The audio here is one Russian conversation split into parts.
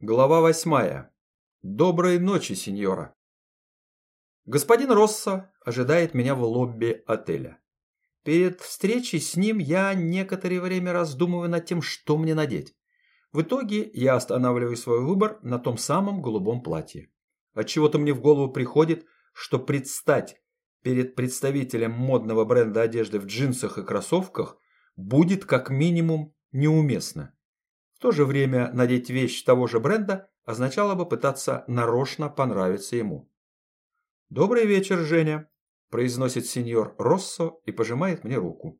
Глава восьмая. Доброй ночи, сеньора. Господин Россо ожидает меня в лобби отеля. Перед встречей с ним я некоторое время раздумываю над тем, что мне надеть. В итоге я останавливаю свой выбор на том самом голубом платье. Отчего-то мне в голову приходит, что предстать перед представителем модного бренда одежды в джинсах и кроссовках будет как минимум неуместно. В то же время надеть вещь того же бренда означало бы пытаться нарочно понравиться ему. «Добрый вечер, Женя», – произносит сеньор Россо и пожимает мне руку.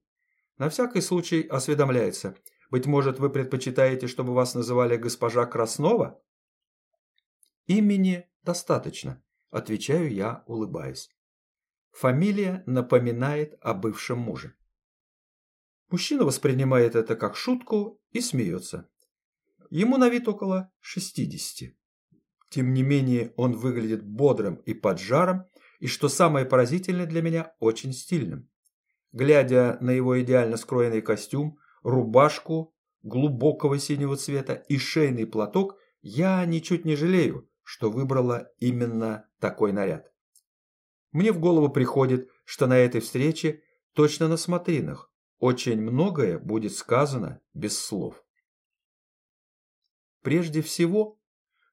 На всякий случай осведомляется. «Быть может, вы предпочитаете, чтобы вас называли госпожа Краснова?» «Имени достаточно», – отвечаю я, улыбаясь. Фамилия напоминает о бывшем муже. Мужчина воспринимает это как шутку и смеется. Ему на вид около 60. Тем не менее, он выглядит бодрым и поджаром, и, что самое поразительное для меня, очень стильным. Глядя на его идеально скроенный костюм, рубашку глубокого синего цвета и шейный платок, я ничуть не жалею, что выбрала именно такой наряд. Мне в голову приходит, что на этой встрече, точно на смотринах, очень многое будет сказано без слов. Прежде всего,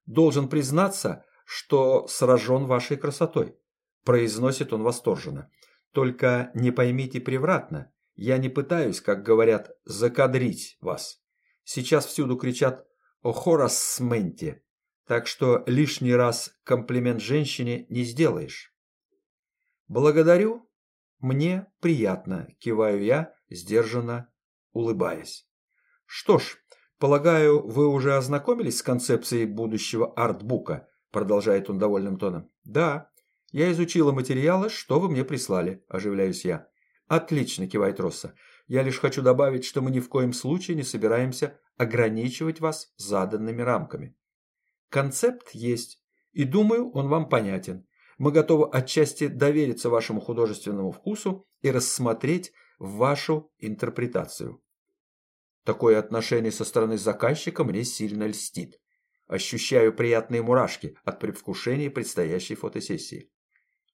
должен признаться, что сражен вашей красотой. Произносит он восторженно. Только не поймите превратно. Я не пытаюсь, как говорят, закадрить вас. Сейчас всюду кричат о хорасменте. Так что лишний раз комплимент женщине не сделаешь. Благодарю. Мне приятно, киваю я, сдержанно улыбаясь. Что ж, «Полагаю, вы уже ознакомились с концепцией будущего артбука?» Продолжает он довольным тоном. «Да, я изучила материалы, что вы мне прислали», – оживляюсь я. «Отлично», – кивает Росса. «Я лишь хочу добавить, что мы ни в коем случае не собираемся ограничивать вас заданными рамками. Концепт есть, и думаю, он вам понятен. Мы готовы отчасти довериться вашему художественному вкусу и рассмотреть вашу интерпретацию. Такое отношение со стороны заказчика мне сильно льстит. Ощущаю приятные мурашки от предвкушения предстоящей фотосессии.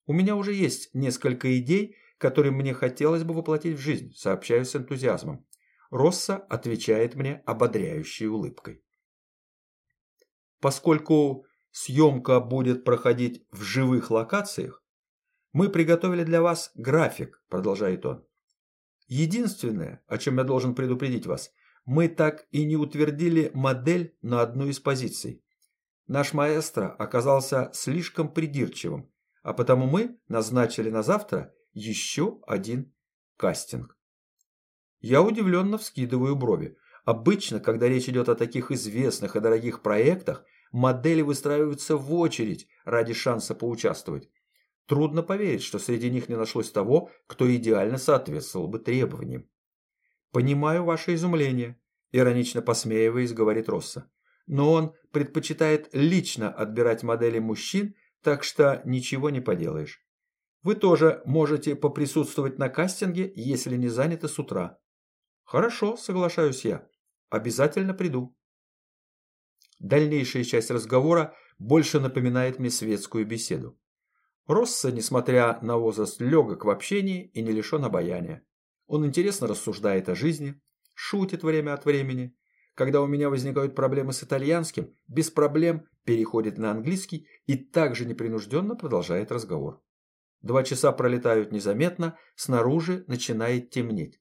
У меня уже есть несколько идей, которые мне хотелось бы воплотить в жизнь, сообщаю с энтузиазмом. Росса отвечает мне ободряющей улыбкой. Поскольку съемка будет проходить в живых локациях, мы приготовили для вас график, продолжает он. Единственное, о чем я должен предупредить вас, мы так и не утвердили модель на одну из позиций. Наш маэстро оказался слишком придирчивым, а потому мы назначили на завтра еще один кастинг. Я удивленно вскидываю брови. Обычно, когда речь идет о таких известных и дорогих проектах, модели выстраиваются в очередь ради шанса поучаствовать. Трудно поверить, что среди них не нашлось того, кто идеально соответствовал бы требованиям. «Понимаю ваше изумление», – иронично посмеиваясь, говорит Росса. «Но он предпочитает лично отбирать модели мужчин, так что ничего не поделаешь. Вы тоже можете поприсутствовать на кастинге, если не заняты с утра». «Хорошо», – соглашаюсь я. «Обязательно приду». Дальнейшая часть разговора больше напоминает мне светскую беседу. Росса, несмотря на возраст, легок в общении и не лишен обаяния. Он интересно рассуждает о жизни, шутит время от времени. Когда у меня возникают проблемы с итальянским, без проблем переходит на английский и также непринужденно продолжает разговор. Два часа пролетают незаметно, снаружи начинает темнеть.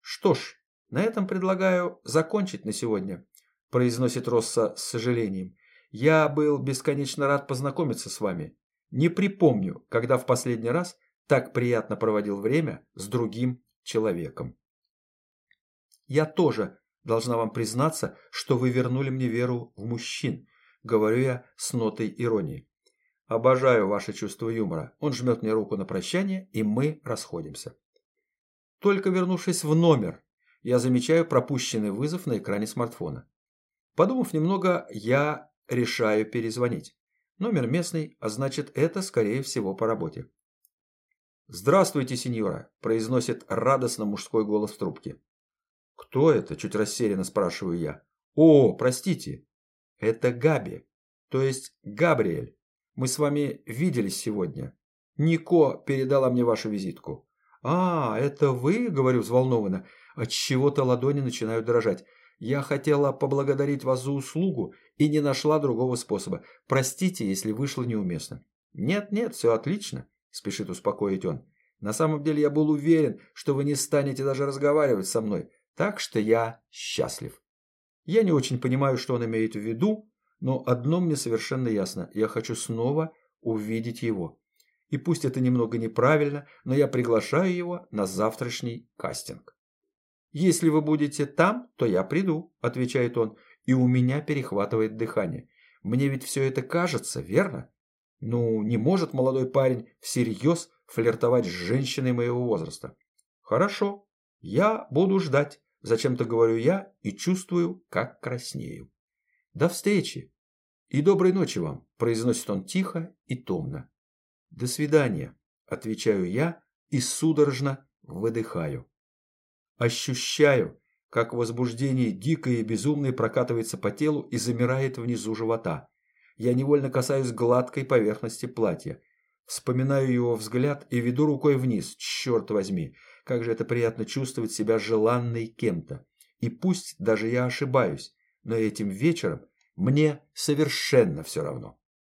«Что ж, на этом предлагаю закончить на сегодня», – произносит Росса с сожалением. «Я был бесконечно рад познакомиться с вами. Не припомню, когда в последний раз так приятно проводил время с другим человеком. Я тоже должна вам признаться, что вы вернули мне веру в мужчин, говорю я с нотой иронии. Обожаю ваше чувство юмора. Он жмет мне руку на прощание, и мы расходимся. Только вернувшись в номер, я замечаю пропущенный вызов на экране смартфона. Подумав немного, я решаю перезвонить. Номер местный, а значит это, скорее всего, по работе. «Здравствуйте, сеньора», – произносит радостно мужской голос в трубке. «Кто это?» – чуть растерянно спрашиваю я. «О, простите. Это Габи, то есть Габриэль. Мы с вами виделись сегодня. Нико передала мне вашу визитку. А, это вы, говорю взволнованно. От чего-то ладони начинают дрожать. Я хотела поблагодарить вас за услугу и не нашла другого способа. Простите, если вышло неуместно. Нет, нет, все отлично, спешит успокоить он. На самом деле я был уверен, что вы не станете даже разговаривать со мной, так что я счастлив. Я не очень понимаю, что он имеет в виду, но одно мне совершенно ясно. Я хочу снова увидеть его. И пусть это немного неправильно, но я приглашаю его на завтрашний кастинг. «Если вы будете там, то я приду», – отвечает он, и у меня перехватывает дыхание. «Мне ведь все это кажется, верно? Ну, не может молодой парень всерьез флиртовать с женщиной моего возраста. Хорошо, я буду ждать, зачем-то говорю я и чувствую, как краснею. До встречи и доброй ночи вам, произносит он тихо и томно. До свидания, отвечаю я и судорожно выдыхаю. Ощущаю, как возбуждение дикое и безумное прокатывается по телу и замирает внизу живота. Я невольно касаюсь гладкой поверхности платья. Вспоминаю его взгляд и веду рукой вниз. Черт возьми, как же это приятно чувствовать себя желанной кем-то. И пусть даже я ошибаюсь, но этим вечером мне совершенно все равно.